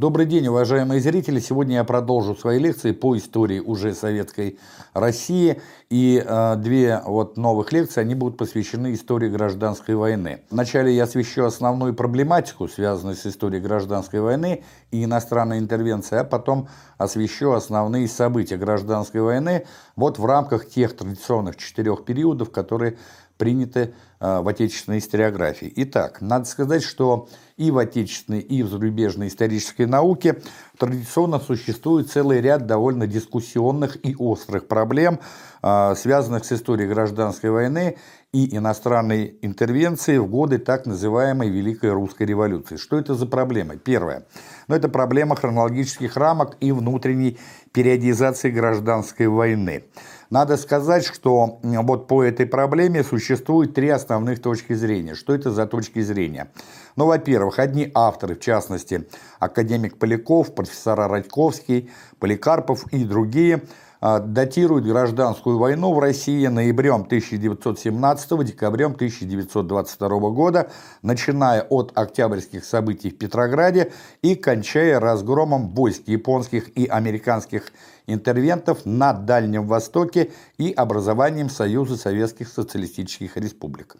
Добрый день, уважаемые зрители! Сегодня я продолжу свои лекции по истории уже советской России. И э, две вот новых лекции, они будут посвящены истории гражданской войны. Вначале я освещу основную проблематику, связанную с историей гражданской войны и иностранной интервенции, а потом освещу основные события гражданской войны вот в рамках тех традиционных четырех периодов, которые приняты э, в отечественной историографии. Итак, надо сказать, что и в отечественной, и в зарубежной исторической науке традиционно существует целый ряд довольно дискуссионных и острых проблем, э, связанных с историей гражданской войны и иностранной интервенции в годы так называемой Великой Русской революции. Что это за проблемы? Первое. Ну, это проблема хронологических рамок и внутренней периодизации гражданской войны. Надо сказать, что вот по этой проблеме существует три основных точки зрения. Что это за точки зрения? Ну, во-первых, одни авторы, в частности, академик Поляков, профессора Радьковский, Поликарпов и другие – а, датирует гражданскую войну в России ноябрем 1917 декабрем 1922 года, начиная от октябрьских событий в Петрограде и кончая разгромом войск японских и американских интервентов на Дальнем Востоке и образованием Союза Советских Социалистических Республик.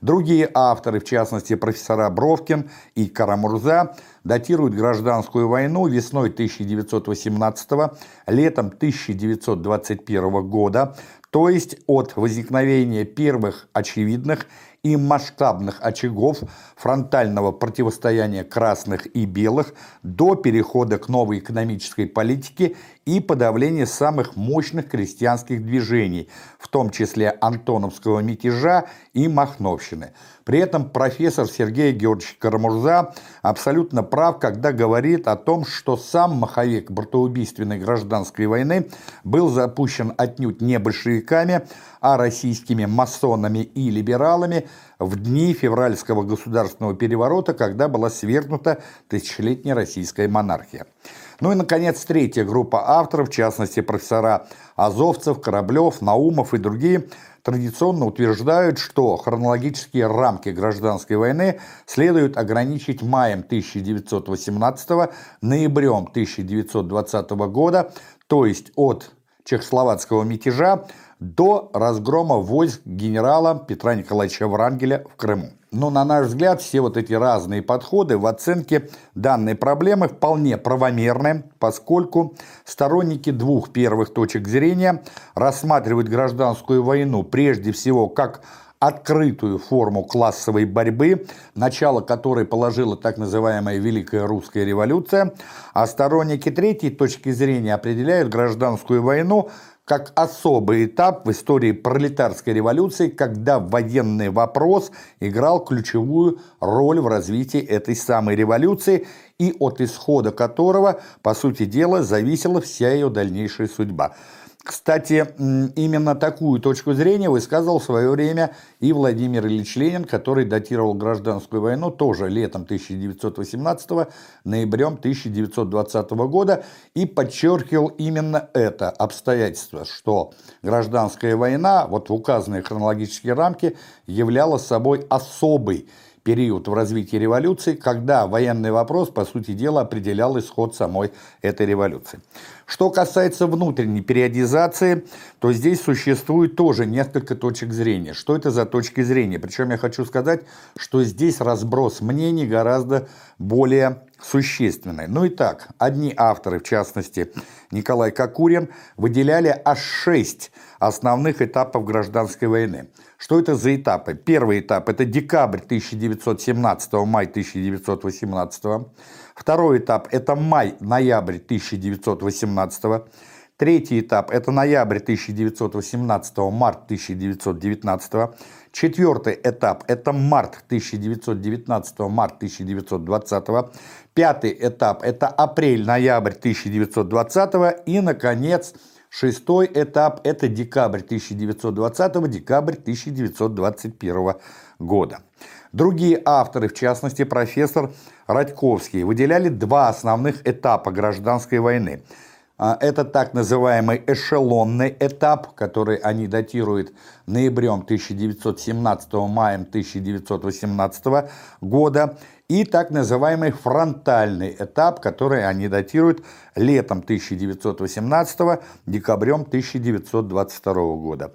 Другие авторы, в частности профессора Бровкин и Карамурза, датируют гражданскую войну весной 1918 летом 1921 года, то есть от возникновения первых очевидных и масштабных очагов фронтального противостояния красных и белых до перехода к новой экономической политике и подавления самых мощных крестьянских движений, в том числе Антоновского мятежа и Махновщины. При этом профессор Сергей Георгиевич Карамурза абсолютно прав, когда говорит о том, что сам маховик братоубийственной гражданской войны был запущен отнюдь не большевиками, а российскими масонами и либералами в дни февральского государственного переворота, когда была свергнута тысячелетняя российская монархия. Ну и, наконец, третья группа авторов, в частности, профессора Азовцев, Кораблев, Наумов и другие, традиционно утверждают, что хронологические рамки гражданской войны следует ограничить маем 1918, ноябрем 1920 года, то есть от чехословацкого мятежа до разгрома войск генерала Петра Николаевича Врангеля в Крыму. Но, на наш взгляд, все вот эти разные подходы в оценке данной проблемы вполне правомерны, поскольку сторонники двух первых точек зрения рассматривают гражданскую войну прежде всего как открытую форму классовой борьбы, начало которой положила так называемая Великая Русская революция, а сторонники третьей точки зрения определяют гражданскую войну как особый этап в истории пролетарской революции, когда военный вопрос играл ключевую роль в развитии этой самой революции и от исхода которого, по сути дела, зависела вся ее дальнейшая судьба. Кстати, именно такую точку зрения высказал в свое время и Владимир Ильич Ленин, который датировал гражданскую войну тоже летом 1918, ноябрем 1920 года. И подчеркивал именно это обстоятельство, что гражданская война вот в указанные хронологические рамки являла собой особый период в развитии революции, когда военный вопрос, по сути дела, определял исход самой этой революции. Что касается внутренней периодизации, то здесь существует тоже несколько точек зрения. Что это за точки зрения? Причем я хочу сказать, что здесь разброс мнений гораздо более существенный. Ну и так, одни авторы, в частности Николай Кокурин, выделяли аж шесть основных этапов гражданской войны – что это за этапы? Первый этап – это декабрь 1917, май 1918. Второй этап – это май-ноябрь 1918. Третий этап – это ноябрь 1918, март 1919. Четвертый этап – это март 1919, март 1920. Пятый этап – это апрель-ноябрь 1920. И, наконец, Шестой этап – это декабрь 1920 декабрь 1921 года. Другие авторы, в частности профессор Радьковский, выделяли два основных этапа гражданской войны. А, это так называемый эшелонный этап, который они датируют ноябрем 1917, маем 1918 года. И так называемый фронтальный этап, который они датируют летом 1918, декабрем 1922 года.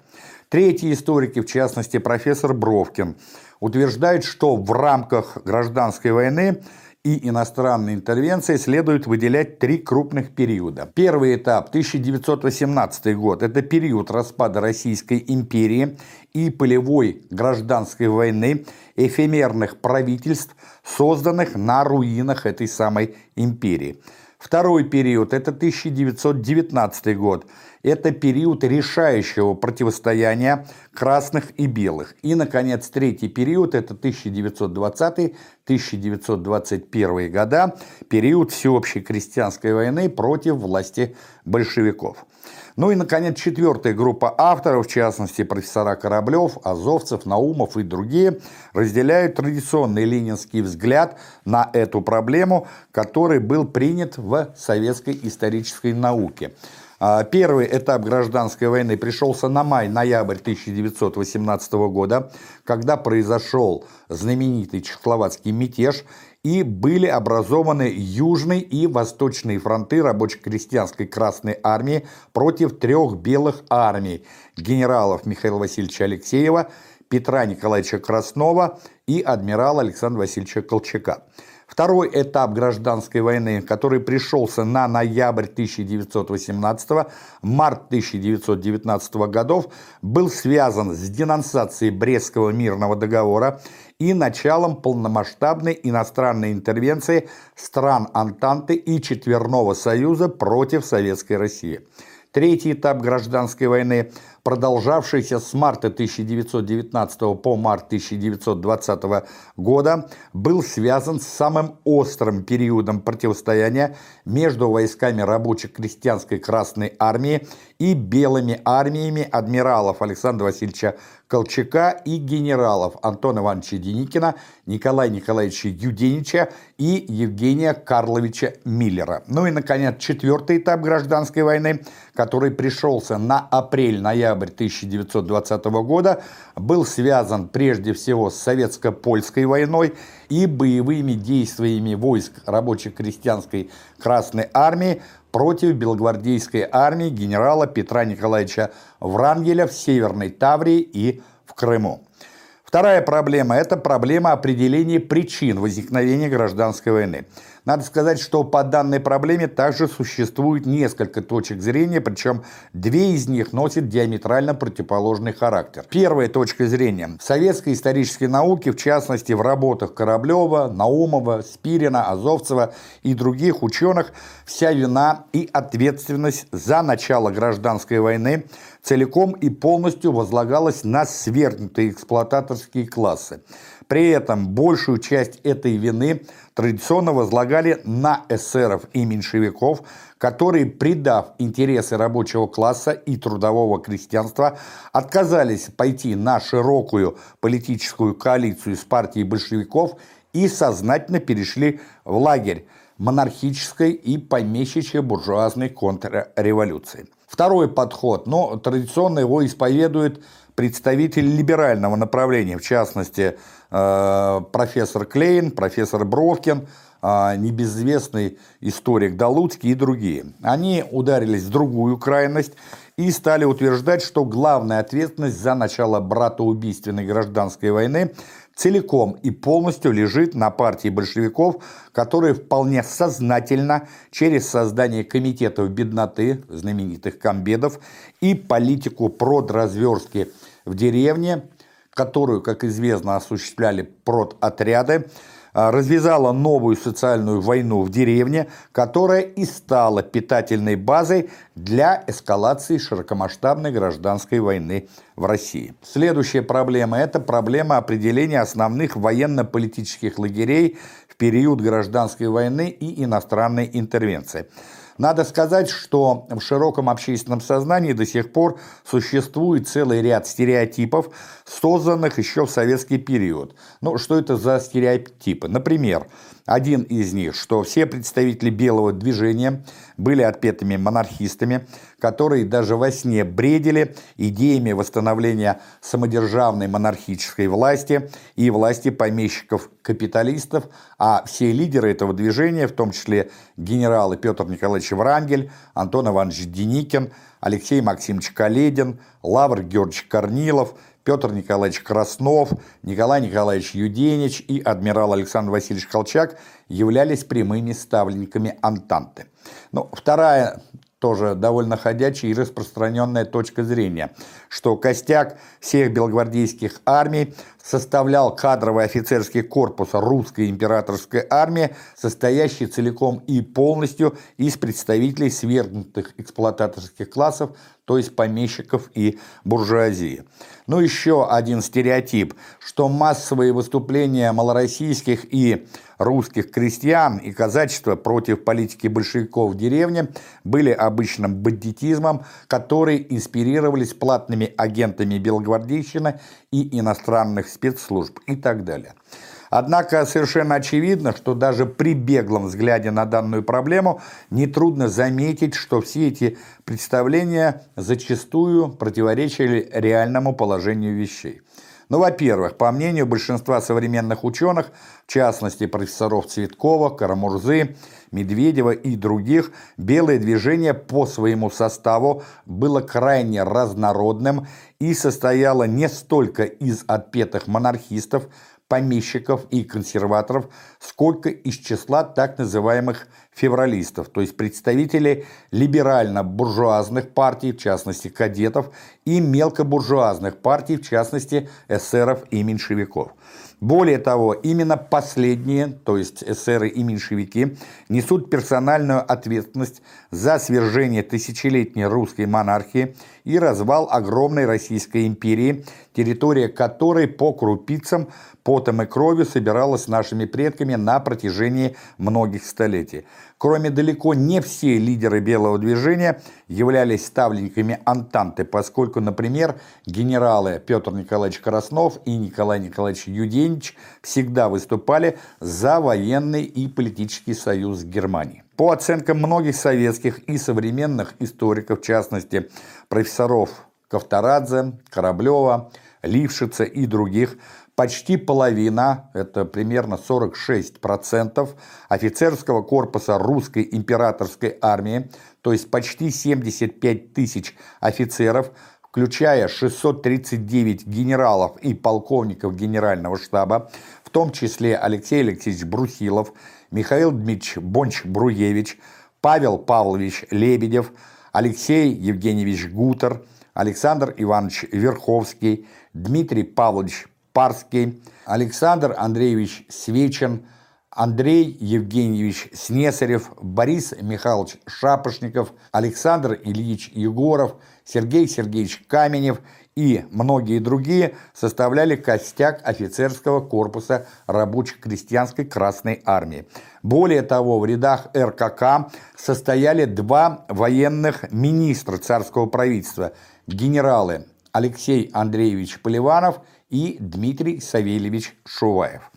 Третьи историки, в частности профессор Бровкин, утверждают, что в рамках гражданской войны и иностранной интервенции следует выделять три крупных периода. Первый этап, 1918 год, это период распада Российской империи и полевой гражданской войны эфемерных правительств, созданных на руинах этой самой империи. Второй период – это 1919 год. Это период решающего противостояния красных и белых. И, наконец, третий период – это 1920-1921 года, период всеобщей крестьянской войны против власти большевиков. Ну и, наконец, четвертая группа авторов, в частности, профессора Кораблев, Азовцев, Наумов и другие, разделяют традиционный ленинский взгляд на эту проблему, который был принят в советской исторической науке. А, первый этап гражданской войны пришелся на май-ноябрь 1918 года, когда произошел знаменитый чехословацкий мятеж, и были образованы Южный и Восточные фронты рабоче-крестьянской Красной Армии против трех белых армий генералов Михаила Васильевича Алексеева, Петра Николаевича Краснова и адмирала Александра Васильевича Колчака. Второй этап гражданской войны, который пришелся на ноябрь 1918, март 1919 годов, был связан с денонсацией Брестского мирного договора и началом полномасштабной иностранной интервенции стран Антанты и Четверного Союза против Советской России. Третий этап гражданской войны, продолжавшийся с марта 1919 по март 1920 года, был связан с самым острым периодом противостояния между войсками рабоче-крестьянской Красной Армии и белыми армиями адмиралов Александра Васильевича Колчака и генералов Антона Ивановича Деникина, Николая Николаевича Юденича и Евгения Карловича Миллера. Ну и, наконец, четвертый этап гражданской войны, который пришелся на апрель-ноябрь 1920 года, был связан прежде всего с советско-польской войной и боевыми действиями войск рабоче-крестьянской Красной Армии против белогвардейской армии генерала Петра Николаевича Врангеля в Северной Таврии и в Крыму. Вторая проблема – это проблема определения причин возникновения гражданской войны. Надо сказать, что по данной проблеме также существует несколько точек зрения, причем две из них носят диаметрально противоположный характер. Первая точка зрения. В советской исторической науке, в частности в работах Кораблева, Наумова, Спирина, Азовцева и других ученых, вся вина и ответственность за начало гражданской войны целиком и полностью возлагалась на свергнутые эксплуататорские классы. При этом большую часть этой вины традиционно возлагали на эсеров и меньшевиков, которые, предав интересы рабочего класса и трудового крестьянства, отказались пойти на широкую политическую коалицию с партией большевиков и сознательно перешли в лагерь монархической и помещичьей буржуазной контрреволюции. Второй подход, но традиционно его исповедует представитель либерального направления, в частности, профессор Клейн, профессор Бровкин, э, небезызвестный историк Далуцкий и другие. Они ударились в другую крайность и стали утверждать, что главная ответственность за начало братоубийственной гражданской войны целиком и полностью лежит на партии большевиков, которые вполне сознательно через создание комитетов бедноты, знаменитых комбедов, и политику продразверстки в деревне, которую, как известно, осуществляли продотряды, а, развязала новую социальную войну в деревне, которая и стала питательной базой для эскалации широкомасштабной гражданской войны в России. Следующая проблема – это проблема определения основных военно-политических лагерей в период гражданской войны и иностранной интервенции. Надо сказать, что в широком общественном сознании до сих пор существует целый ряд стереотипов, созданных еще в советский период. Ну, что это за стереотипы? Например, один из них, что все представители белого движения были отпетыми монархистами, которые даже во сне бредили идеями восстановления самодержавной монархической власти и власти помещиков-капиталистов, а все лидеры этого движения, в том числе генералы Петр Николаевич Врангель, Антон Иванович Деникин, Алексей Максимович Каледин, Лавр Георгиевич Корнилов, Петр Николаевич Краснов, Николай Николаевич Юденич и адмирал Александр Васильевич Колчак являлись прямыми ставленниками Антанты. Ну, вторая тоже довольно ходячая и распространенная точка зрения, что костяк всех белогвардейских армий составлял кадровый офицерский корпус русской императорской армии, состоящий целиком и полностью из представителей свергнутых эксплуататорских классов, то есть помещиков и буржуазии. Ну, еще один стереотип, что массовые выступления малороссийских и русских крестьян и казачества против политики большевиков в деревне были обычным бандитизмом, который инспирировались платными агентами белогвардейщины и иностранных спецслужб и так далее. Однако совершенно очевидно, что даже при беглом взгляде на данную проблему нетрудно заметить, что все эти представления зачастую противоречили реальному положению вещей. Ну, во-первых, по мнению большинства современных ученых, в частности профессоров Цветкова, Карамурзы, Медведева и других, белое движение по своему составу было крайне разнородным и состояло не столько из отпетых монархистов, помещиков и консерваторов, сколько из числа так называемых февралистов, то есть представителей либерально-буржуазных партий, в частности кадетов, и мелкобуржуазных партий, в частности эсеров и меньшевиков. Более того, именно последние, то есть эсеры и меньшевики, несут персональную ответственность за свержение тысячелетней русской монархии и развал огромной Российской империи, территория которой по крупицам, потом и кровью собиралась нашими предками на протяжении многих столетий. Кроме далеко не все лидеры белого движения являлись ставленниками Антанты, поскольку, например, генералы Петр Николаевич Краснов и Николай Николаевич Юденич всегда выступали за военный и политический союз с Германией. По оценкам многих советских и современных историков, в частности профессоров Кавтарадзе, Кораблева, Лившица и других, почти половина, это примерно 46% офицерского корпуса русской императорской армии, то есть почти 75 тысяч офицеров, включая 639 генералов и полковников генерального штаба, в том числе Алексей Алексеевич Брусилов, Михаил Дмитриевич Бонч-Бруевич, Павел Павлович Лебедев, Алексей Евгеньевич Гутер, Александр Иванович Верховский, Дмитрий Павлович Парский, Александр Андреевич Свечин, Андрей Евгеньевич Снесарев, Борис Михайлович Шапошников, Александр Ильич Егоров, Сергей Сергеевич Каменев и многие другие составляли костяк офицерского корпуса рабоче-крестьянской Красной Армии. Более того, в рядах РКК состояли два военных министра царского правительства, генералы Алексей Андреевич Поливанов и Дмитрий Савельевич Шуваев.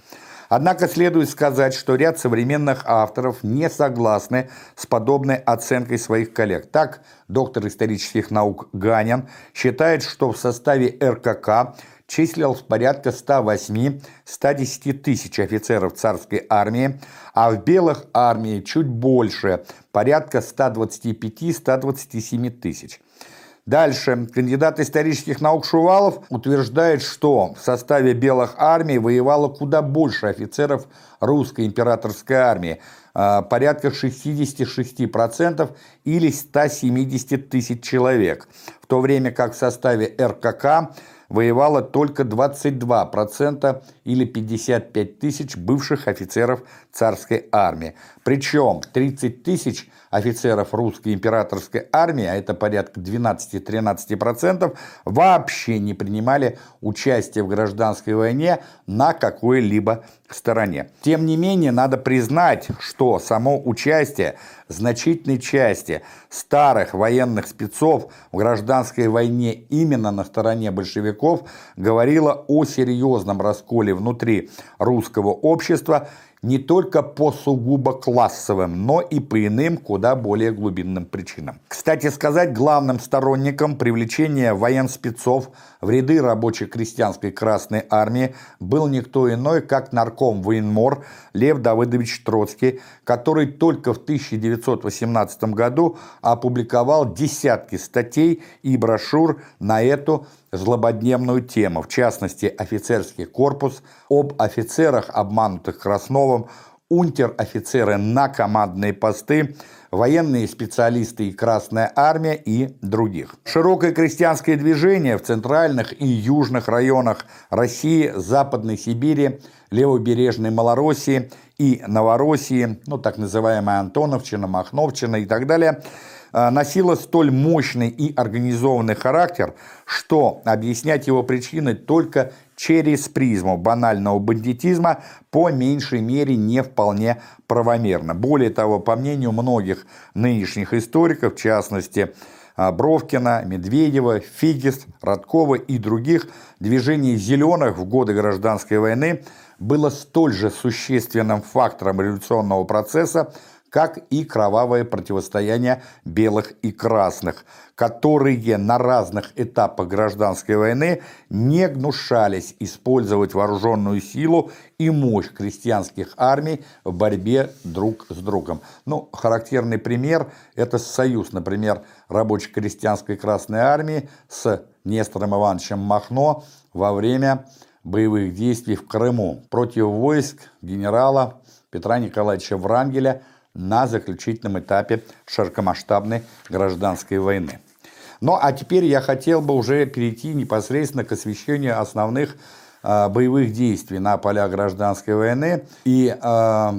Однако следует сказать, что ряд современных авторов не согласны с подобной оценкой своих коллег. Так, доктор исторических наук Ганин считает, что в составе РКК числилось порядка 108-110 тысяч офицеров царской армии, а в белых армии чуть больше, порядка 125-127 тысяч. Дальше. Кандидат исторических наук Шувалов утверждает, что в составе белых армий воевало куда больше офицеров русской императорской армии, а, порядка 66% или 170 тысяч человек, в то время как в составе РКК воевало только 22% или 55 тысяч бывших офицеров царской армии. Причем 30 тысяч офицеров русской императорской армии, а это порядка 12-13%, вообще не принимали участие в гражданской войне на какой-либо стороне. Тем не менее, надо признать, что само участие значительной части старых военных спецов в гражданской войне именно на стороне большевиков говорило о серьезном расколе внутри русского общества не только по сугубо классовым, но и по иным, куда более глубинным причинам. Кстати сказать, главным сторонником привлечения военспецов в ряды рабочей крестьянской Красной Армии был никто иной, как нарком военмор Лев Давыдович Троцкий, который только в 1918 году опубликовал десятки статей и брошюр на эту злободневную тему, в частности, офицерский корпус, об офицерах, обманутых Красновым, унтер-офицеры на командные посты, военные специалисты и Красная Армия и других. Широкое крестьянское движение в центральных и южных районах России, Западной Сибири, Левобережной Малороссии и Новороссии, ну так называемая Антоновщина, Махновщина и так далее – носило столь мощный и организованный характер, что объяснять его причины только через призму банального бандитизма по меньшей мере не вполне правомерно. Более того, по мнению многих нынешних историков, в частности, э, Бровкина, Медведева, Фигис, Радкова и других, движение «зеленых» в годы гражданской войны было столь же существенным фактором революционного процесса, как и кровавое противостояние белых и красных, которые на разных этапах гражданской войны не гнушались использовать вооруженную силу и мощь крестьянских армий в борьбе друг с другом. Ну, характерный пример – это союз, например, рабоче-крестьянской Красной Армии с Нестором Ивановичем Махно во время боевых действий в Крыму против войск генерала Петра Николаевича Врангеля – на заключительном этапе широкомасштабной гражданской войны. Ну а теперь я хотел бы уже перейти непосредственно к освещению основных э, боевых действий на полях гражданской войны. И э,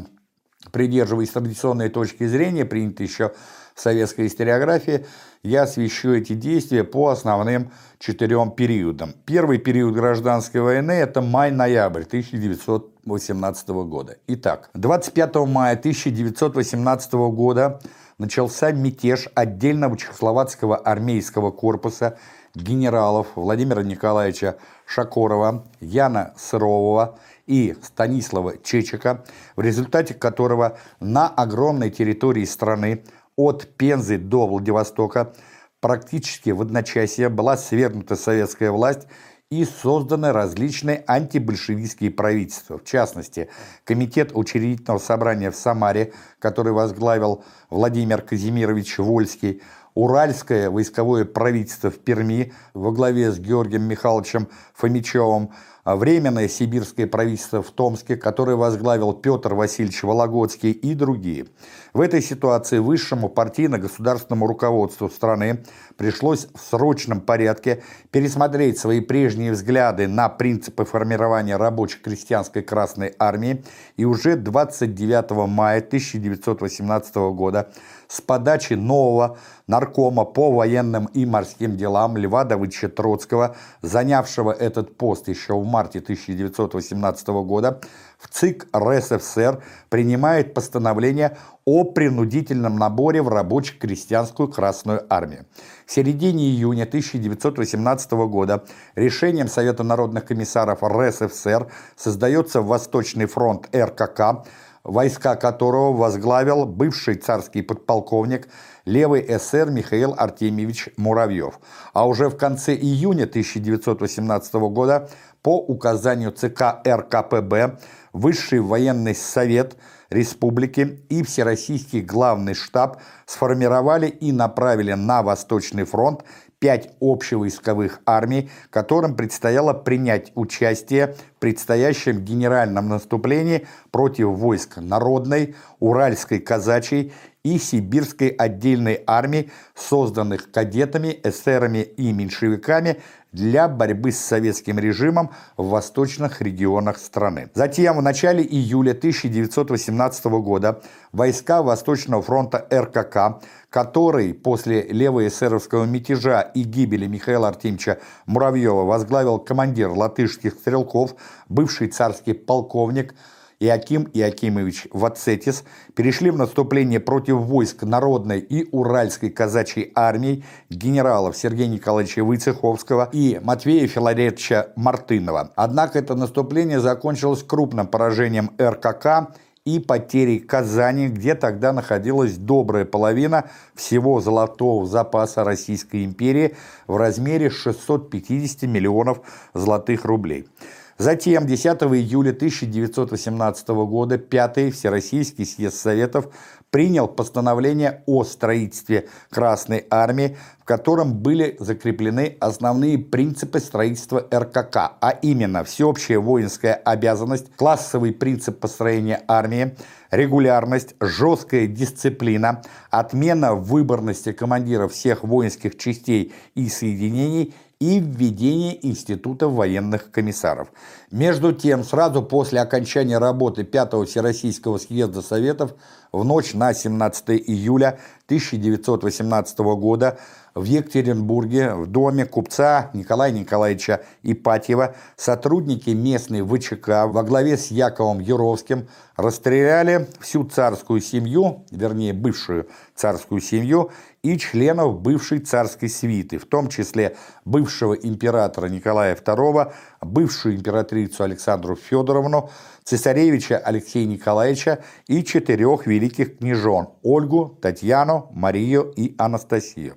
придерживаясь традиционной точки зрения, принятой еще в советской историографии, я освещу эти действия по основным четырем периодам. Первый период гражданской войны – это май-ноябрь 1918 года. Итак, 25 мая 1918 года начался мятеж отдельного чехословацкого армейского корпуса генералов Владимира Николаевича Шакорова, Яна Сырового и Станислава Чечика, в результате которого на огромной территории страны от Пензы до Владивостока практически в одночасье была свергнута советская власть и созданы различные антибольшевистские правительства. В частности, Комитет учредительного собрания в Самаре, который возглавил Владимир Казимирович Вольский, Уральское войсковое правительство в Перми во главе с Георгием Михайловичем Фомичевым, Временное сибирское правительство в Томске, которое возглавил Петр Васильевич Вологодский и другие. В этой ситуации высшему партийно-государственному руководству страны пришлось в срочном порядке пересмотреть свои прежние взгляды на принципы формирования рабоче-крестьянской Красной Армии. И уже 29 мая 1918 года с подачи нового наркома по военным и морским делам Льва Давыдовича Троцкого, занявшего этот пост еще в марте 1918 года, в ЦИК РСФСР принимает постановление о принудительном наборе в рабоче-крестьянскую Красную Армию. В середине июня 1918 года решением Совета народных комиссаров РСФСР создается Восточный фронт РКК, войска которого возглавил бывший царский подполковник левый эсер Михаил Артемьевич Муравьев. А уже в конце июня 1918 года по указанию ЦК РКПБ Высший военный совет республики и Всероссийский главный штаб сформировали и направили на Восточный фронт пять общевойсковых армий, которым предстояло принять участие в предстоящем генеральном наступлении против войск Народной, Уральской казачьей и Сибирской отдельной армии, созданных кадетами, эсерами и меньшевиками для борьбы с советским режимом в восточных регионах страны. Затем в начале июля 1918 года войска Восточного фронта РКК, который после левоэсеровского мятежа и гибели Михаила Артемьевича Муравьева возглавил командир латышских стрелков, бывший царский полковник Иаким Иакимович Вацетис перешли в наступление против войск Народной и Уральской казачьей армий генералов Сергея Николаевича Выцеховского и Матвея Филаретовича Мартынова. Однако это наступление закончилось крупным поражением РКК и потерей Казани, где тогда находилась добрая половина всего золотого запаса Российской империи в размере 650 миллионов золотых рублей. Затем 10 июля 1918 года Пятый Всероссийский съезд Советов принял постановление о строительстве Красной Армии, в котором были закреплены основные принципы строительства РКК, а именно всеобщая воинская обязанность, классовый принцип построения армии, регулярность, жесткая дисциплина, отмена выборности командиров всех воинских частей и соединений и введение Института военных комиссаров. Между тем, сразу после окончания работы 5-го Всероссийского съезда Советов в ночь на 17 июля 1918 года в Екатеринбурге в доме купца Николая Николаевича Ипатьева сотрудники местной ВЧК во главе с Яковом Юровским расстреляли всю царскую семью, вернее бывшую царскую семью и членов бывшей царской свиты, в том числе бывшего императора Николая II, бывшую императрицу Александру Федоровну, цесаревича Алексея Николаевича и четырех великих княжон – Ольгу, Татьяну, Марию и Анастасию.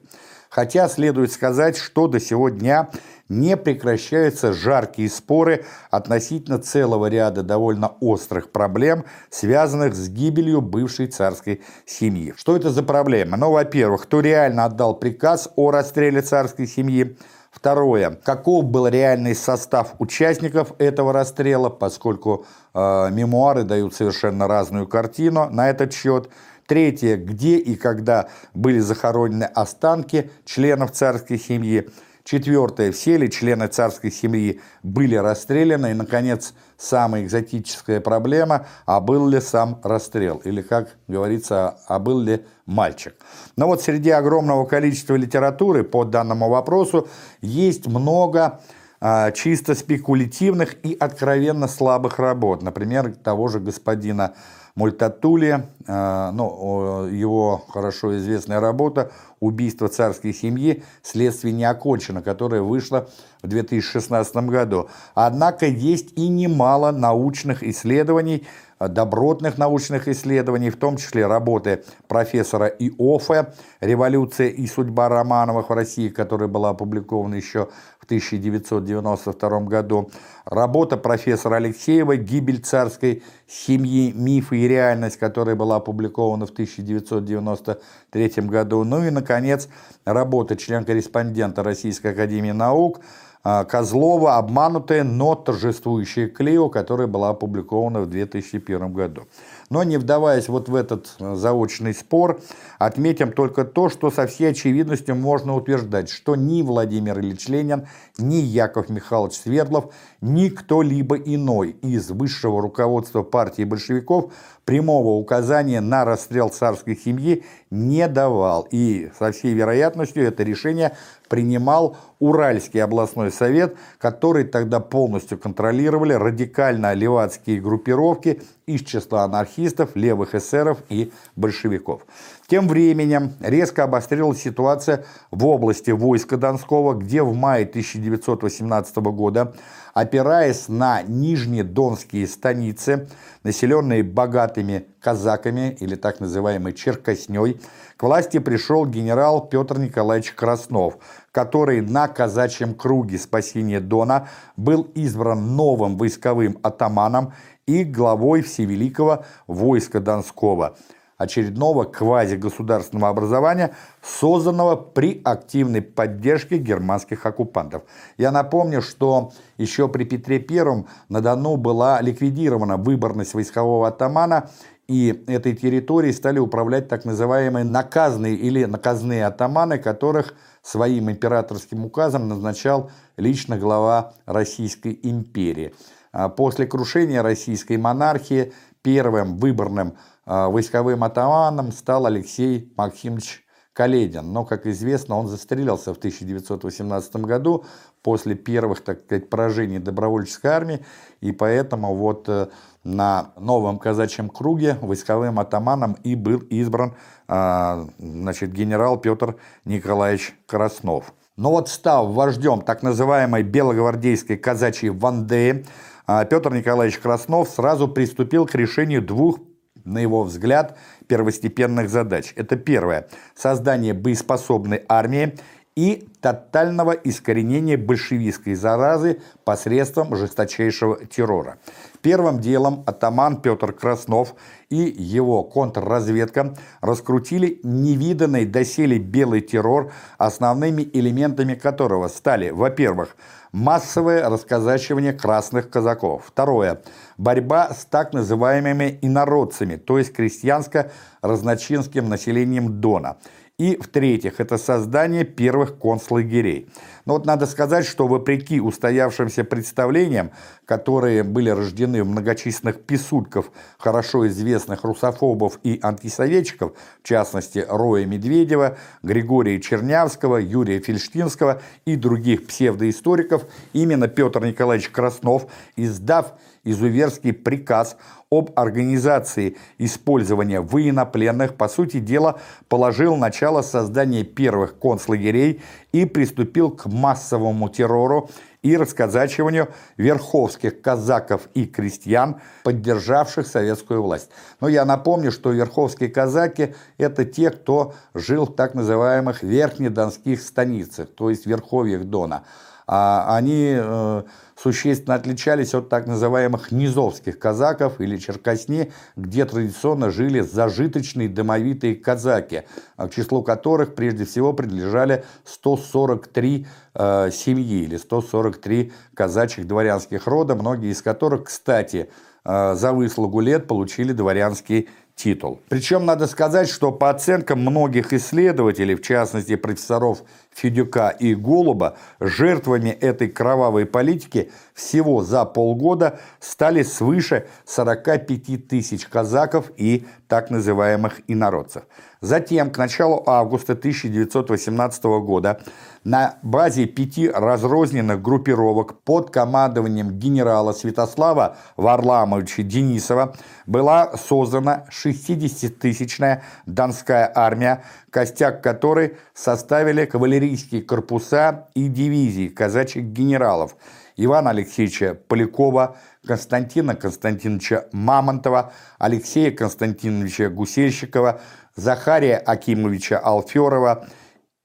Хотя следует сказать, что до сего дня не прекращаются жаркие споры относительно целого ряда довольно острых проблем, связанных с гибелью бывшей царской семьи. Что это за проблемы? Ну, во-первых, кто реально отдал приказ о расстреле царской семьи? Второе. Каков был реальный состав участников этого расстрела, поскольку э, мемуары дают совершенно разную картину на этот счет. Третье, где и когда были захоронены останки членов царской семьи. Четвертое, все ли члены царской семьи были расстреляны. И, наконец, самая экзотическая проблема, а был ли сам расстрел, или, как говорится, а был ли мальчик. Но вот среди огромного количества литературы по данному вопросу есть много а, чисто спекулятивных и откровенно слабых работ. Например, того же господина Мультатули, э, ну, его хорошо известная работа «Убийство царской семьи. Следствие не окончено», которая вышла в 2016 году. Однако есть и немало научных исследований, добротных научных исследований, в том числе работы профессора Иофе «Революция и судьба Романовых в России», которая была опубликована еще в 1992 году, работа профессора Алексеева «Гибель царской семьи. Мифы и реальность», которая была опубликована в 1993 году, ну и, наконец, работа член-корреспондента Российской Академии Наук Козлова «Обманутая, но торжествующая Клео», которая была опубликована в 2001 году. Но не вдаваясь вот в этот э, заочный спор, отметим только то, что со всей очевидностью можно утверждать, что ни Владимир Ильич Ленин, ни Яков Михайлович Свердлов, ни кто-либо иной из высшего руководства партии большевиков прямого указания на расстрел царской семьи не давал. И со всей вероятностью это решение принимал Уральский областной совет, который тогда полностью контролировали радикально-левацкие группировки из числа анархистов, левых эсеров и большевиков. Тем временем резко обострилась ситуация в области войска Донского, где в мае 1918 года, опираясь на нижнедонские станицы, населенные богатыми казаками или так называемой черкосней, к власти пришел генерал Петр Николаевич Краснов, который на казачьем круге спасения Дона был избран новым войсковым атаманом и главой Всевеликого войска Донского, очередного квазигосударственного образования, созданного при активной поддержке германских оккупантов. Я напомню, что еще при Петре I на Дону была ликвидирована выборность войскового атамана и этой территорией стали управлять так называемые наказные или наказные атаманы, которых своим императорским указом назначал лично глава Российской империи. А после крушения российской монархии первым выборным войсковым атаманом стал Алексей Максимович Каледин. Но, как известно, он застрелился в 1918 году после первых, так сказать, поражений добровольческой армии, и поэтому вот э, на новом казачьем круге войсковым атаманом и был избран а, значит, генерал Петр Николаевич Краснов. Но вот став вождем так называемой белогвардейской казачьей Вандеи, а, Петр Николаевич Краснов сразу приступил к решению двух, на его взгляд, первостепенных задач. Это первое – создание боеспособной армии и тотального искоренения большевистской заразы посредством жесточайшего террора. Первым делом атаман Петр Краснов и его контрразведка раскрутили невиданный доселе белый террор, основными элементами которого стали, во-первых, массовое расказачивание красных казаков. Второе. Борьба с так называемыми инородцами, то есть крестьянско-разночинским населением Дона. И, в-третьих, это создание первых концлагерей. Но вот надо сказать, что вопреки устоявшимся представлениям, которые были рождены в многочисленных писульков хорошо известных русофобов и антисоветчиков, в частности Роя Медведева, Григория Чернявского, Юрия Фельштинского и других псевдоисториков, именно Петр Николаевич Краснов, издав изуверский приказ об организации использования военнопленных, по сути дела, положил начало созданию первых концлагерей и приступил к массовому террору и расказачиванию верховских казаков и крестьян, поддержавших советскую власть. Но я напомню, что верховские казаки – это те, кто жил в так называемых верхнедонских станицах, то есть верховьях Дона. А они э, существенно отличались от так называемых низовских казаков или черкосни, где традиционно жили зажиточные домовитые казаки, к числу которых прежде всего принадлежали 143 э, семьи или 143 казачьих дворянских рода, многие из которых, кстати, э, за выслугу лет получили дворянский титул. Причем надо сказать, что по оценкам многих исследователей, в частности профессоров Федюка и Голуба, жертвами этой кровавой политики всего за полгода стали свыше 45 тысяч казаков и так называемых инородцев. Затем, к началу августа 1918 года, на базе пяти разрозненных группировок под командованием генерала Святослава Варламовича Денисова была создана 60-тысячная Донская армия, костяк которой составили кавалерийские корпуса и дивизии казачьих генералов Ивана Алексеевича Полякова, Константина Константиновича Мамонтова, Алексея Константиновича Гусельщикова, Захария Акимовича Алферова,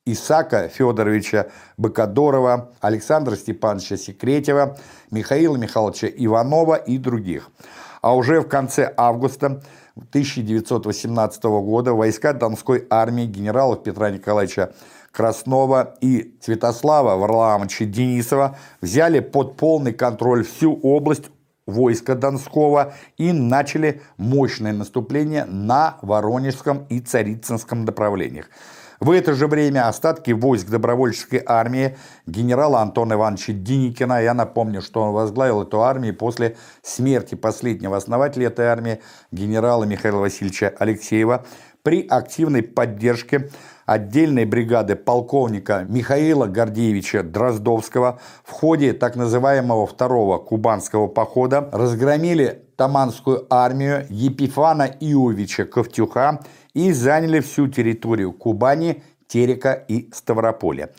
Исака Федоровича Быкадорова, Александра Степановича Секретева, Михаила Михайловича Иванова и других. А уже в конце августа 1918 года войска Донской армии генералов Петра Николаевича Краснова и Святослава Варламовича Денисова взяли под полный контроль всю область войска Донского и начали мощное наступление на Воронежском и Царицынском направлениях. В это же время остатки войск добровольческой армии генерала Антона Ивановича Деникина, я напомню, что он возглавил эту армию после смерти последнего основателя этой армии, генерала Михаила Васильевича Алексеева, при активной поддержке отдельной бригады полковника Михаила Гордеевича Дроздовского в ходе так называемого второго кубанского похода разгромили Таманскую армию Епифана Иовича Ковтюха и заняли всю территорию Кубани, Терека и Ставрополя.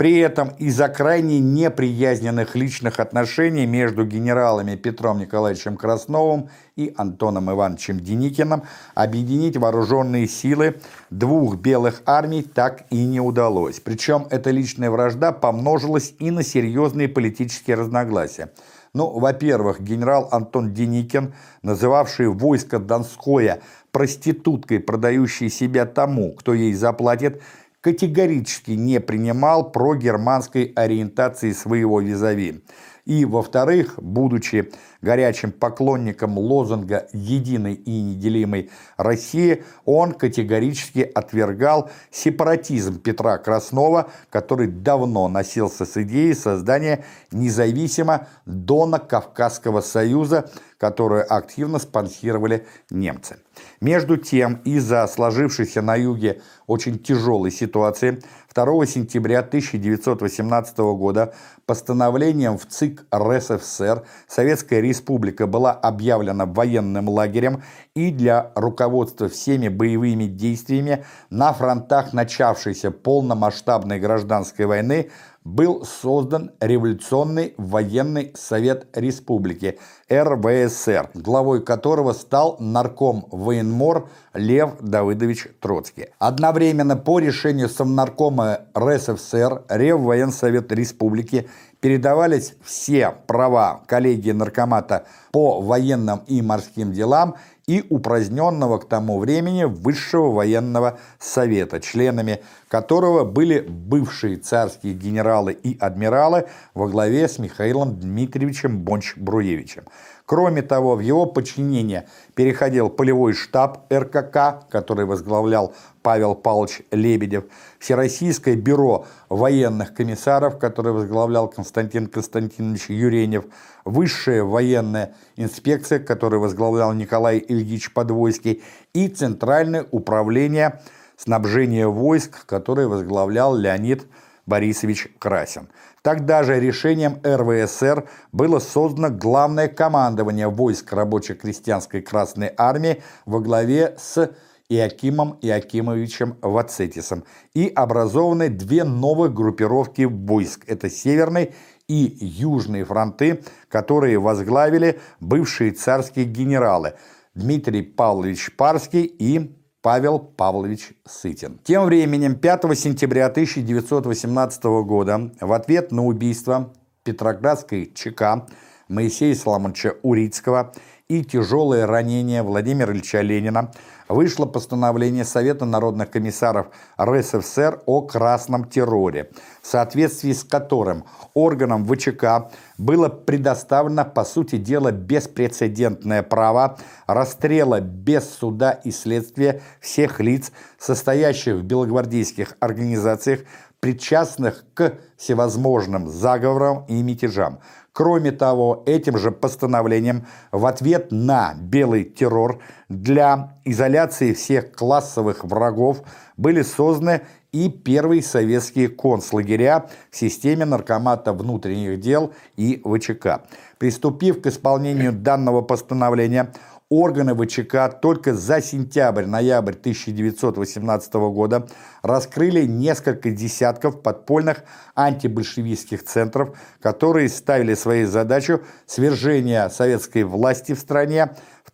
При этом из-за крайне неприязненных личных отношений между генералами Петром Николаевичем Красновым и Антоном Ивановичем Деникиным объединить вооруженные силы двух белых армий так и не удалось. Причем эта личная вражда помножилась и на серьезные политические разногласия. Ну, во-первых, генерал Антон Деникин, называвший войско Донское проституткой, продающей себя тому, кто ей заплатит, категорически не принимал про германской ориентации своего визави. И, во-вторых, будучи горячим поклонником лозунга «Единой и неделимой России», он категорически отвергал сепаратизм Петра Краснова, который давно носился с идеей создания независимо Дона-Кавказского союза, которую активно спонсировали немцы. Между тем, из-за сложившейся на юге очень тяжелой ситуации, 2 сентября 1918 года постановлением в ЦИК РСФСР Советская Республика была объявлена военным лагерем и для руководства всеми боевыми действиями на фронтах начавшейся полномасштабной гражданской войны был создан Революционный военный совет республики РВСР, главой которого стал нарком военмор Лев Давыдович Троцкий. Одновременно по решению Совнаркома РСФСР Реввоенсовет республики передавались все права коллегии наркомата по военным и морским делам и упраздненного к тому времени Высшего военного совета, членами которого были бывшие царские генералы и адмиралы во главе с Михаилом Дмитриевичем Бонч-Бруевичем. Кроме того, в его подчинение переходил полевой штаб РКК, который возглавлял Павел Павлович Лебедев, Всероссийское бюро военных комиссаров, которое возглавлял Константин Константинович Юренев, Высшая военная инспекция, которую возглавлял Николай Ильич Подвойский, и Центральное управление снабжения войск, которое возглавлял Леонид Борисович Красин. Тогда же решением РВСР было создано главное командование войск рабоче-крестьянской Красной Армии во главе с Иакимом Иакимовичем Вацетисом и образованы две новые группировки войск. Это Северный и Южные фронты, которые возглавили бывшие царские генералы Дмитрий Павлович Парский и Павел Павлович Сытин. Тем временем 5 сентября 1918 года в ответ на убийство Петроградской ЧК Моисея Соломоновича Урицкого и тяжелое ранение Владимира Ильича Ленина вышло постановление Совета народных комиссаров РСФСР о красном терроре, в соответствии с которым органам ВЧК было предоставлено, по сути дела, беспрецедентное право расстрела без суда и следствия всех лиц, состоящих в белогвардейских организациях, причастных к всевозможным заговорам и мятежам. Кроме того, этим же постановлением в ответ на белый террор для изоляции всех классовых врагов были созданы и первые советские концлагеря в системе Наркомата внутренних дел и ВЧК. Приступив к исполнению данного постановления, органы ВЧК только за сентябрь-ноябрь 1918 года раскрыли несколько десятков подпольных антибольшевистских центров, которые ставили своей задачу свержение советской власти в стране,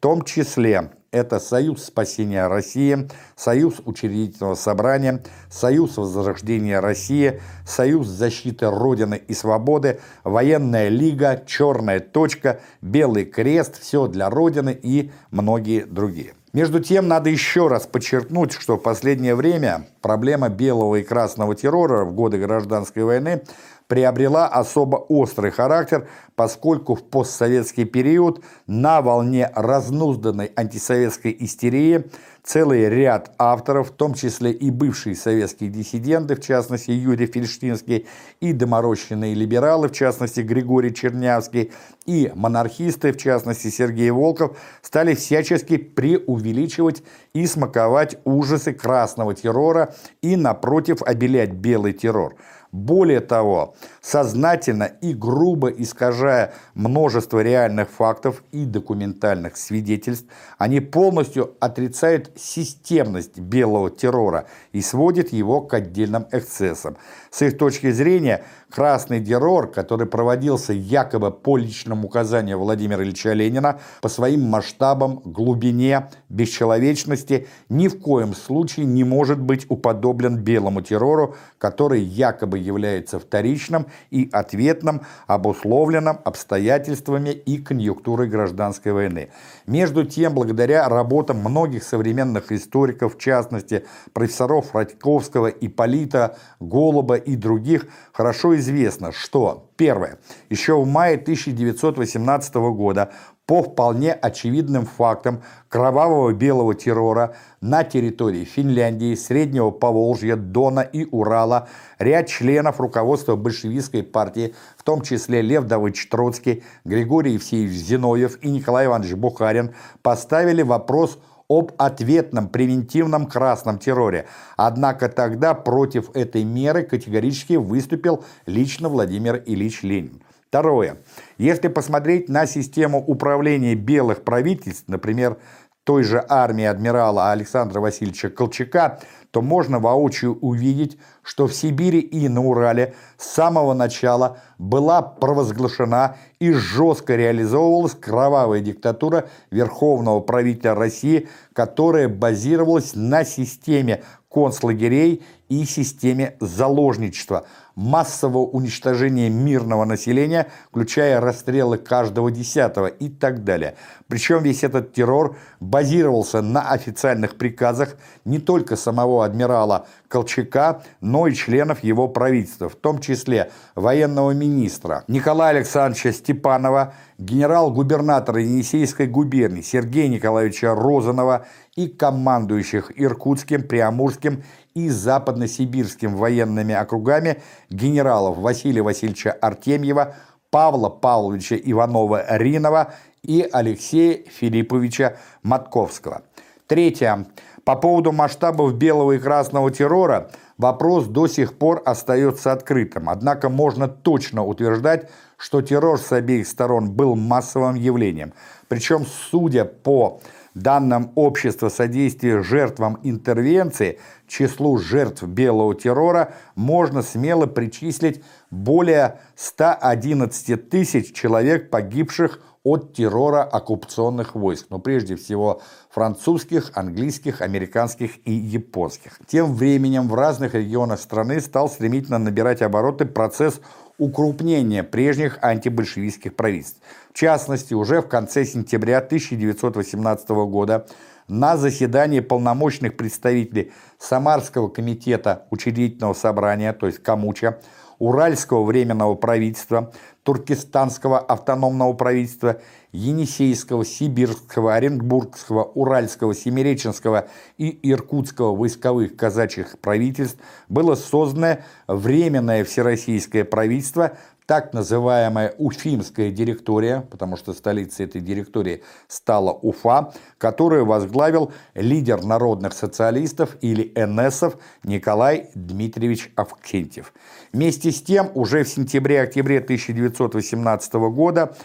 том числе это Союз спасения России, Союз учредительного собрания, Союз возрождения России, Союз защиты Родины и Свободы, Военная лига, Черная точка, Белый крест, все для Родины и многие другие. Между тем, надо еще раз подчеркнуть, что в последнее время проблема белого и красного террора в годы гражданской войны приобрела особо острый характер, поскольку в постсоветский период на волне разнузданной антисоветской истерии целый ряд авторов, в том числе и бывшие советские диссиденты, в частности Юрий Фельштинский, и доморощенные либералы, в частности Григорий Чернявский, и монархисты, в частности Сергей Волков, стали всячески преувеличивать и смаковать ужасы красного террора и, напротив, обелять белый террор – более того, сознательно и грубо искажая множество реальных фактов и документальных свидетельств, они полностью отрицают системность белого террора и сводят его к отдельным эксцессам. С их точки зрения, красный террор, который проводился якобы по личному указанию Владимира Ильича Ленина, по своим масштабам, глубине, бесчеловечности, ни в коем случае не может быть уподоблен белому террору, который якобы является вторичным и ответным, обусловленным обстоятельствами и конъюнктурой гражданской войны. Между тем, благодаря работам многих современных историков, в частности, профессоров Радьковского, Ипполита, Голуба и других, хорошо известно, известно, что, первое, еще в мае 1918 года по вполне очевидным фактам кровавого белого террора на территории Финляндии, Среднего Поволжья, Дона и Урала ряд членов руководства большевистской партии, в том числе Лев Давыдович Троцкий, Григорий Евсеевич Зиновьев и Николай Иванович Бухарин, поставили вопрос об ответном превентивном красном терроре. Однако тогда против этой меры категорически выступил лично Владимир Ильич Ленин. Второе. Если посмотреть на систему управления белых правительств, например, той же армии адмирала Александра Васильевича Колчака, то можно воочию увидеть, что в Сибири и на Урале с самого начала была провозглашена и жестко реализовывалась кровавая диктатура верховного правителя России, которая базировалась на системе концлагерей и системе заложничества, массового уничтожения мирного населения, включая расстрелы каждого десятого и так далее. Причем весь этот террор базировался на официальных приказах не только самого адмирала Колчака, но и членов его правительства, в том числе военного министра Николая Александровича Степанова, генерал-губернатора Енисейской губернии Сергея Николаевича Розанова и командующих Иркутским, Приамурским и Западносибирским военными округами генералов Василия Васильевича Артемьева, Павла Павловича Иванова-Ринова и Алексея Филипповича Матковского. Третье. По поводу масштабов белого и красного террора вопрос до сих пор остается открытым. Однако можно точно утверждать, что террор с обеих сторон был массовым явлением. Причем, судя по данным общества содействия жертвам интервенции, числу жертв белого террора можно смело причислить более 111 тысяч человек, погибших от террора оккупационных войск, но прежде всего французских, английских, американских и японских. Тем временем в разных регионах страны стал стремительно набирать обороты процесс укрупнения прежних антибольшевистских правительств. В частности, уже в конце сентября 1918 года на заседании полномочных представителей Самарского комитета учредительного собрания, то есть Камуча, Уральского временного правительства, Туркестанского автономного правительства, Енисейского, Сибирского, Оренбургского, Уральского, Семиреченского и Иркутского войсковых казачьих правительств было создано Временное Всероссийское правительство так называемая Уфимская директория, потому что столицей этой директории стала Уфа, которую возглавил лидер народных социалистов или НСов Николай Дмитриевич Авкентьев. Вместе с тем, уже в сентябре-октябре 1918 года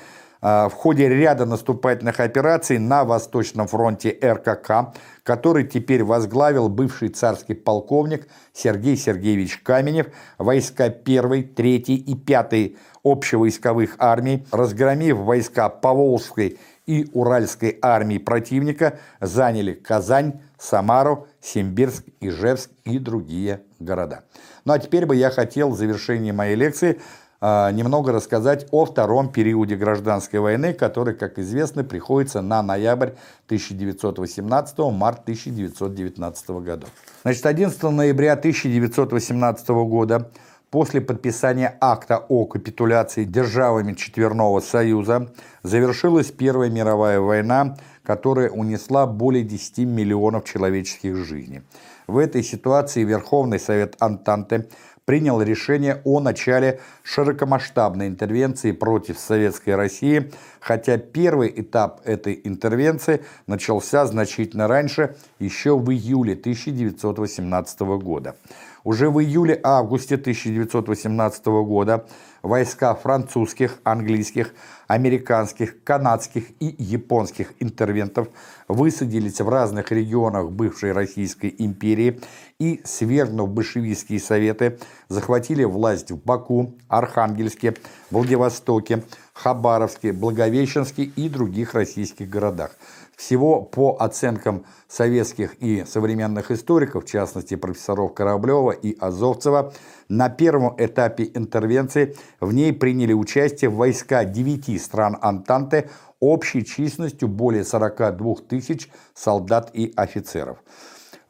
а, в ходе ряда наступательных операций на Восточном фронте РКК, который теперь возглавил бывший царский полковник Сергей Сергеевич Каменев, войска 1, 3 и 5 общевойсковых армий, разгромив войска Поволжской и Уральской армии противника, заняли Казань, Самару, Симбирск, Ижевск и другие города. Ну а теперь бы я хотел в завершении моей лекции а, немного рассказать о втором периоде гражданской войны, который, как известно, приходится на ноябрь 1918 март 1919 годов. Значит, 11 ноября 1918 года после подписания акта о капитуляции державами Четверного Союза завершилась Первая мировая война, которая унесла более 10 миллионов человеческих жизней. В этой ситуации Верховный Совет Антанты – принял решение о начале широкомасштабной интервенции против Советской России, хотя первый этап этой интервенции начался значительно раньше, еще в июле 1918 года. Уже в июле-августе 1918 года войска французских, английских, американских, канадских и японских интервентов высадились в разных регионах бывшей Российской империи и, свергнув большевистские советы, захватили власть в Баку, Архангельске, Владивостоке, Хабаровске, Благовещенске и других российских городах. Всего по оценкам советских и современных историков, в частности профессоров Кораблева и Азовцева, на первом этапе интервенции в ней приняли участие войска девяти стран Антанты общей численностью более 42 тысяч солдат и офицеров.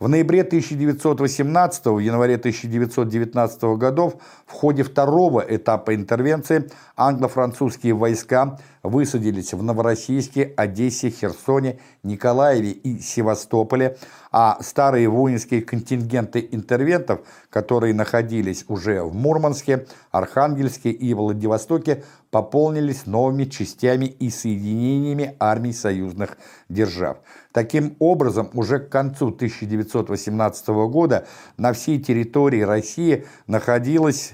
В ноябре 1918 в январе 1919 годов в ходе второго этапа интервенции англо-французские войска высадились в Новороссийске, Одессе, Херсоне, Николаеве и Севастополе, а старые воинские контингенты интервентов, которые находились уже в Мурманске, Архангельске и Владивостоке, пополнились новыми частями и соединениями армий союзных держав. Таким образом, уже к концу 1918 года на всей территории России находилась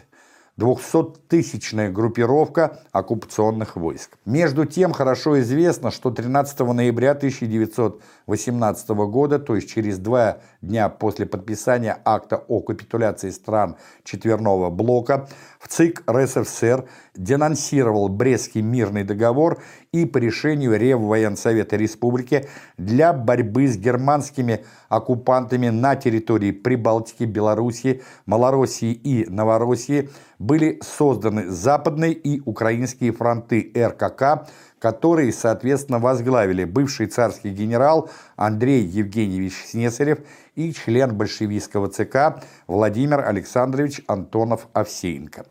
200-тысячная группировка оккупационных войск. Между тем, хорошо известно, что 13 ноября 1918 года, то есть через два дня после подписания акта о капитуляции стран Четверного блока, в ЦИК РСФСР денонсировал Брестский мирный договор и по решению Реввоенсовета Республики для борьбы с германскими оккупантами на территории Прибалтики, Белоруссии, Малороссии и Новороссии были созданы западные и украинские фронты РКК, которые, соответственно, возглавили бывший царский генерал Андрей Евгеньевич Снесарев и член большевистского ЦК Владимир Александрович Антонов-Овсеенко.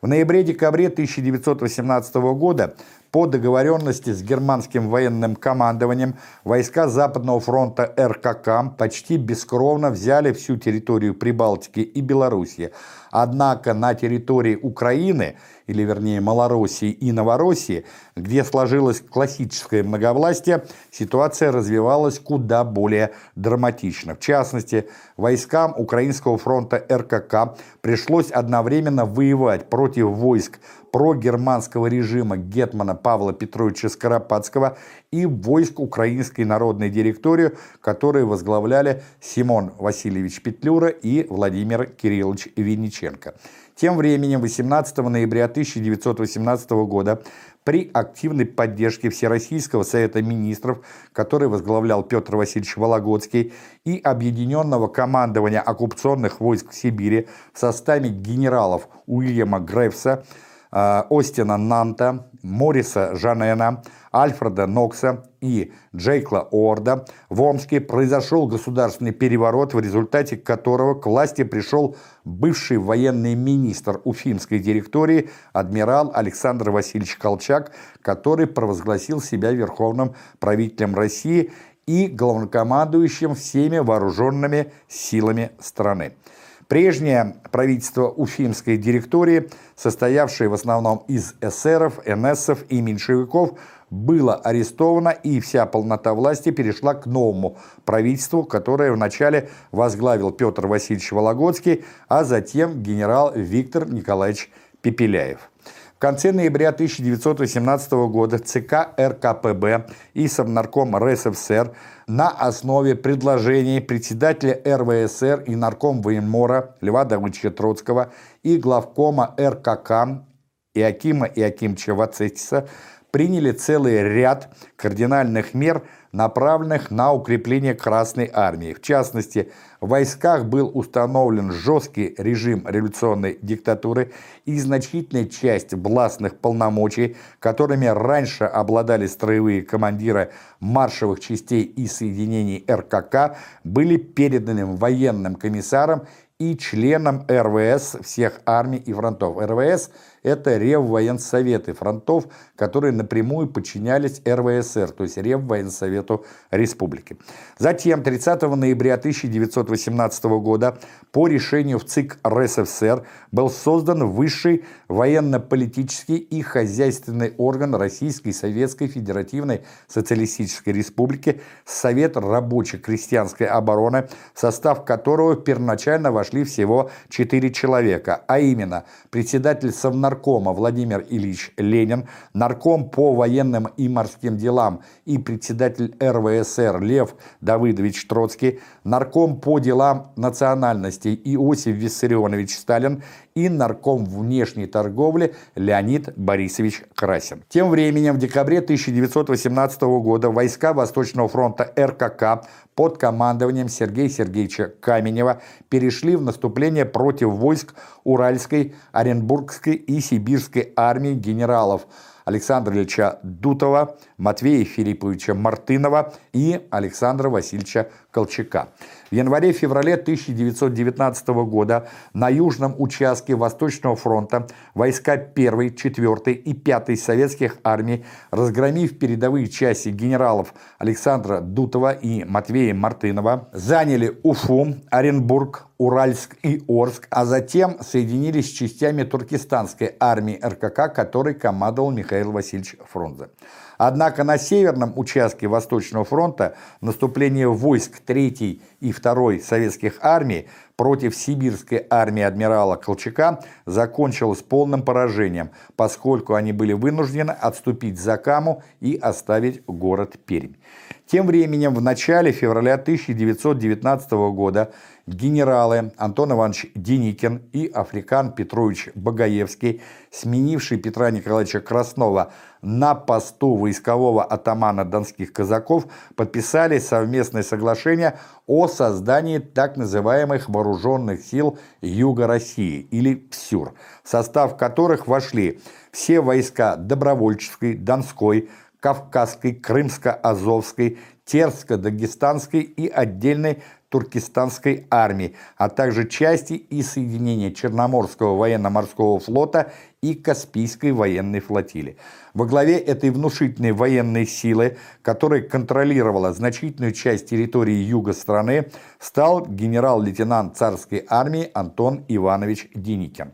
В ноябре-декабре 1918 года по договоренности с германским военным командованием войска Западного фронта РКК почти бескровно взяли всю территорию Прибалтики и Белоруссии. Однако на территории Украины, или вернее Малороссии и Новороссии, где сложилось классическое многовластие, ситуация развивалась куда более драматично. В частности, войскам Украинского фронта РКК пришлось одновременно воевать против войск прогерманского режима Гетмана Павла Петровича Скоропадского и войск Украинской народной директории, которые возглавляли Симон Васильевич Петлюра и Владимир Кириллович Винниченко. Тем временем 18 ноября 1918 года при активной поддержке Всероссийского Совета Министров, который возглавлял Петр Васильевич Вологодский, и Объединенного командования оккупационных войск в Сибири в составе генералов Уильяма Грефса, Остина Нанта, Мориса Жанена, Альфреда Нокса и Джейкла Орда в Омске произошел государственный переворот, в результате которого к власти пришел бывший военный министр Уфимской директории адмирал Александр Васильевич Колчак, который провозгласил себя верховным правителем России и главнокомандующим всеми вооруженными силами страны. Прежнее правительство Уфимской директории, состоявшее в основном из эсеров, НСов и меньшевиков, было арестовано и вся полнота власти перешла к новому правительству, которое вначале возглавил Петр Васильевич Вологодский, а затем генерал Виктор Николаевич Пепеляев. В конце ноября 1918 года ЦК РКПБ и Совнарком РСФСР на основе предложений председателя РВСР и нарком военмора Льва Давыдовича Троцкого и главкома РКК Иакима Иакимовича Вацетиса приняли целый ряд кардинальных мер – направленных на укрепление Красной Армии. В частности, в войсках был установлен жесткий режим революционной диктатуры и значительная часть властных полномочий, которыми раньше обладали строевые командиры маршевых частей и соединений РКК, были переданы военным комиссарам и членам РВС всех армий и фронтов. РВС – это Реввоенсоветы фронтов, которые напрямую подчинялись РВСР, то есть Реввоенсовету Республики. Затем 30 ноября 1918 года по решению в ЦИК РСФСР был создан высший военно-политический и хозяйственный орган Российской Советской Федеративной Социалистической Республики Совет рабоче-крестьянской обороны, в состав которого первоначально вошли всего четыре человека, а именно председатель Совнаркома Владимир Ильич Ленин, нарком по военным и морским делам и председатель РВСР Лев Давыдович Троцкий, нарком по делам национальностей Иосиф Виссарионович Сталин и нарком внешней торговли Леонид Борисович Красин. Тем временем в декабре 1918 года войска Восточного фронта РКК под командованием Сергея Сергеевича Каменева перешли в наступление против войск Уральской, Оренбургской и Сибирской армии генералов Александра Ильича Дутова, Матвея Филипповича Мартынова и Александра Васильевича Колчака. В январе-феврале 1919 года на южном участке Восточного фронта войска 1, 4 и 5 советских армий, разгромив передовые части генералов Александра Дутова и Матвея Мартынова, заняли Уфу, Оренбург, Уральск и Орск, а затем соединились с частями туркестанской армии РКК, которой командовал Михаил Васильевич Фрунзе. Однако на северном участке Восточного фронта наступление войск 3 и 2 советских армий против сибирской армии адмирала Колчака закончилось полным поражением, поскольку они были вынуждены отступить за Каму и оставить город Пермь. Тем временем в начале февраля 1919 года генералы Антон Иванович Деникин и Африкан Петрович Багаевский, сменивший Петра Николаевича Краснова на посту войскового атамана донских казаков, подписали совместное соглашение о создании так называемых вооруженных сил Юга России или ПСЮР, в состав которых вошли все войска Добровольческой, Донской, Кавказской, Крымско-Азовской, Терско-Дагестанской и отдельной Туркестанской армии, а также части и соединения Черноморского военно-морского флота и Каспийской военной флотилии. Во главе этой внушительной военной силы, которая контролировала значительную часть территории юга страны, стал генерал-лейтенант царской армии Антон Иванович Деникин.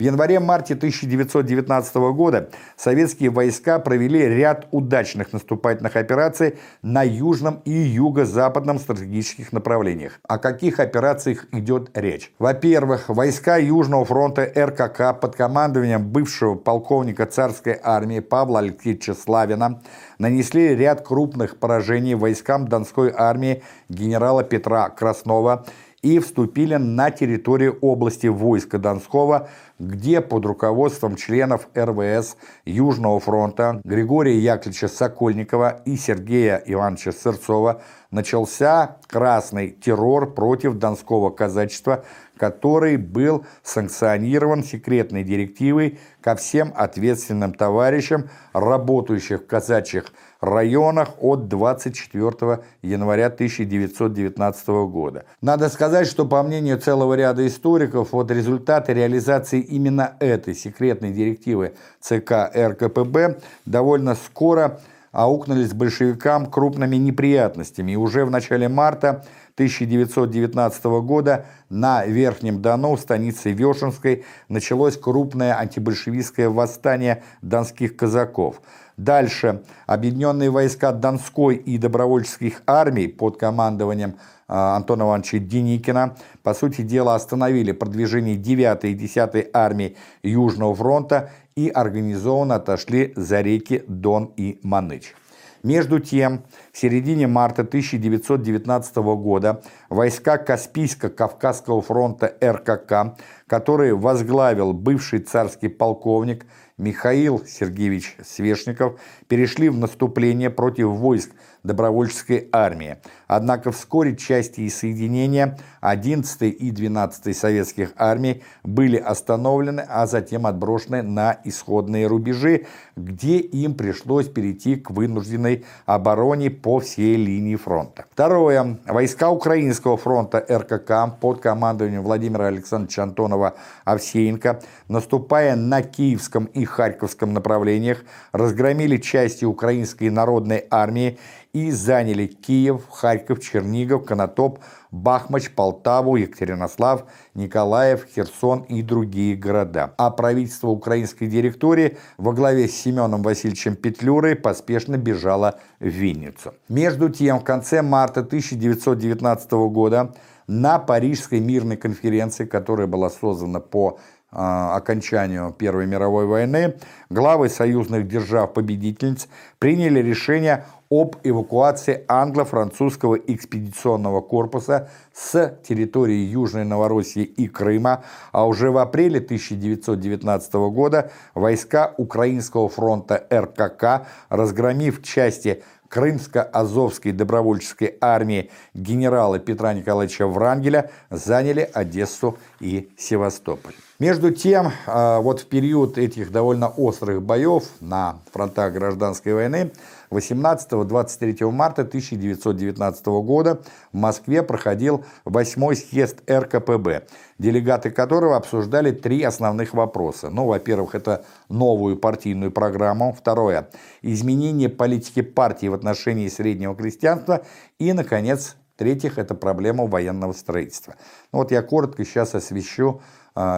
В январе-марте 1919 года советские войска провели ряд удачных наступательных операций на южном и юго-западном стратегических направлениях. О каких операциях идет речь? Во-первых, войска Южного фронта РКК под командованием бывшего полковника царской армии Павла Алексеевича Славина нанесли ряд крупных поражений войскам Донской армии генерала Петра Краснова и вступили на территорию области войска Донского, где под руководством членов РВС Южного фронта Григория Яковлевича Сокольникова и Сергея Ивановича Сырцова начался красный террор против Донского казачества, который был санкционирован секретной директивой ко всем ответственным товарищам, работающих в казачьих районах от 24 января 1919 года. Надо сказать, что по мнению целого ряда историков, вот результаты реализации именно этой секретной директивы ЦК РКПБ довольно скоро аукнулись большевикам крупными неприятностями. И уже в начале марта 1919 года на Верхнем Дону, в станице Вешенской, началось крупное антибольшевистское восстание донских казаков – Дальше объединенные войска Донской и добровольческих армий под командованием а, Антона Ивановича Деникина, по сути дела, остановили продвижение 9 и 10 армии Южного фронта и организованно отошли за реки Дон и Маныч. Между тем, в середине марта 1919 года войска Каспийско-Кавказского фронта РКК, которые возглавил бывший царский полковник Михаил Сергеевич Свешников перешли в наступление против войск добровольческой армии. Однако вскоре части и соединения 11 и 12 советских армий были остановлены, а затем отброшены на исходные рубежи, где им пришлось перейти к вынужденной обороне по всей линии фронта. Второе. Войска Украинского фронта РКК под командованием Владимира Александровича Антонова-Овсеенко, наступая на Киевском и Харьковском направлениях, разгромили части Украинской народной армии и заняли Киев, Харьков, Чернигов, Конотоп, Бахмач, Полтаву, Екатеринослав, Николаев, Херсон и другие города. А правительство украинской директории во главе с Семеном Васильевичем Петлюрой поспешно бежало в Винницу. Между тем, в конце марта 1919 года на Парижской мирной конференции, которая была создана по окончанию Первой мировой войны, главы союзных держав-победительниц приняли решение об эвакуации англо-французского экспедиционного корпуса с территории Южной Новороссии и Крыма, а уже в апреле 1919 года войска Украинского фронта РКК, разгромив части Крымско-Азовской добровольческой армии генерала Петра Николаевича Врангеля, заняли Одессу и Севастополь. Между тем, а, вот в период этих довольно острых боев на фронтах гражданской войны 18-23 марта 1919 года в Москве проходил 8 съезд РКПБ, делегаты которого обсуждали три основных вопроса. Ну, во-первых, это новую партийную программу. Второе – изменение политики партии в отношении среднего крестьянства. И, наконец, в-третьих, это проблема военного строительства. Ну, вот я коротко сейчас освещу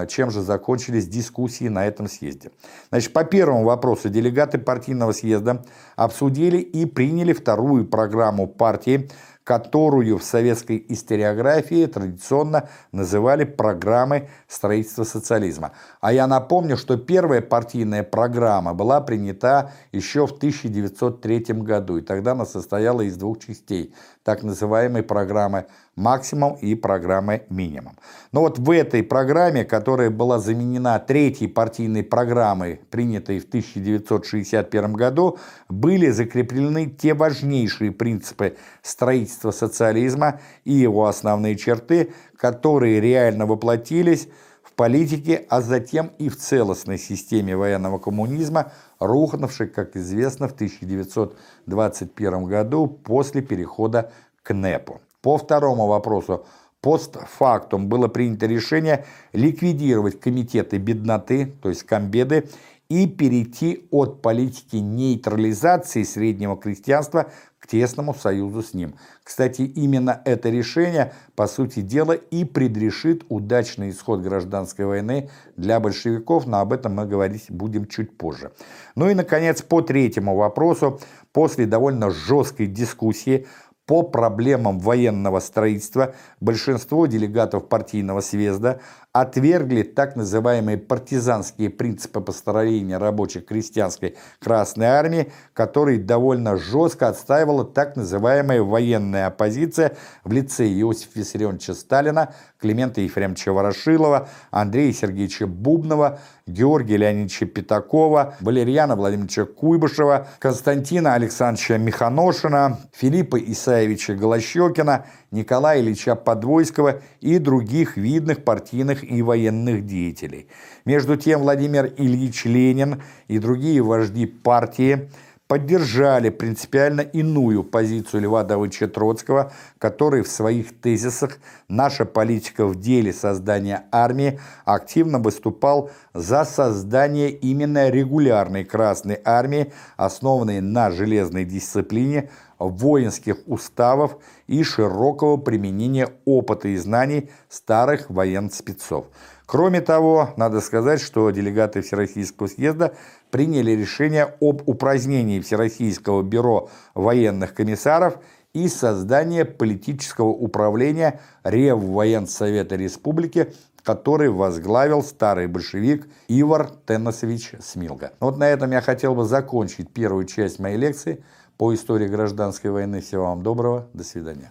чем же закончились дискуссии на этом съезде. Значит, по первому вопросу делегаты партийного съезда обсудили и приняли вторую программу партии которую в советской историографии традиционно называли программой строительства социализма. А я напомню, что первая партийная программа была принята еще в 1903 году, и тогда она состояла из двух частей, так называемой программы максимум и программы минимум. Но вот в этой программе, которая была заменена третьей партийной программой, принятой в 1961 году, были закреплены те важнейшие принципы строительства социализма и его основные черты, которые реально воплотились в политике, а затем и в целостной системе военного коммунизма, рухнувшей, как известно, в 1921 году после перехода к НЭПу. По второму вопросу, постфактум было принято решение ликвидировать комитеты бедноты, то есть комбеды, и перейти от политики нейтрализации среднего крестьянства к тесному союзу с ним. Кстати, именно это решение, по сути дела, и предрешит удачный исход гражданской войны для большевиков, но об этом мы говорить будем чуть позже. Ну и, наконец, по третьему вопросу, после довольно жесткой дискуссии по проблемам военного строительства большинство делегатов партийного съезда отвергли так называемые партизанские принципы построения рабочих крестьянской Красной Армии, которые довольно жестко отстаивала так называемая военная оппозиция в лице Иосифа Виссарионовича Сталина, Климента Ефремовича Ворошилова, Андрея Сергеевича Бубнова, Георгия Леонидовича Пятакова, Валерьяна Владимировича Куйбышева, Константина Александровича Миханошина, Филиппа Исаевича Голощекина, Николая Ильича Подвойского и других видных партийных и военных деятелей. Между тем Владимир Ильич Ленин и другие вожди партии – поддержали принципиально иную позицию Льва Давыдовича Троцкого, который в своих тезисах «Наша политика в деле создания армии» активно выступал за создание именно регулярной Красной армии, основанной на железной дисциплине, воинских уставов и широкого применения опыта и знаний старых военспецов. Кроме того, надо сказать, что делегаты Всероссийского съезда приняли решение об упразднении Всероссийского бюро военных комиссаров и создании политического управления Реввоенсовета Республики, который возглавил старый большевик Ивар Теннесович Смилга. Вот на этом я хотел бы закончить первую часть моей лекции по истории гражданской войны. Всего вам доброго, до свидания.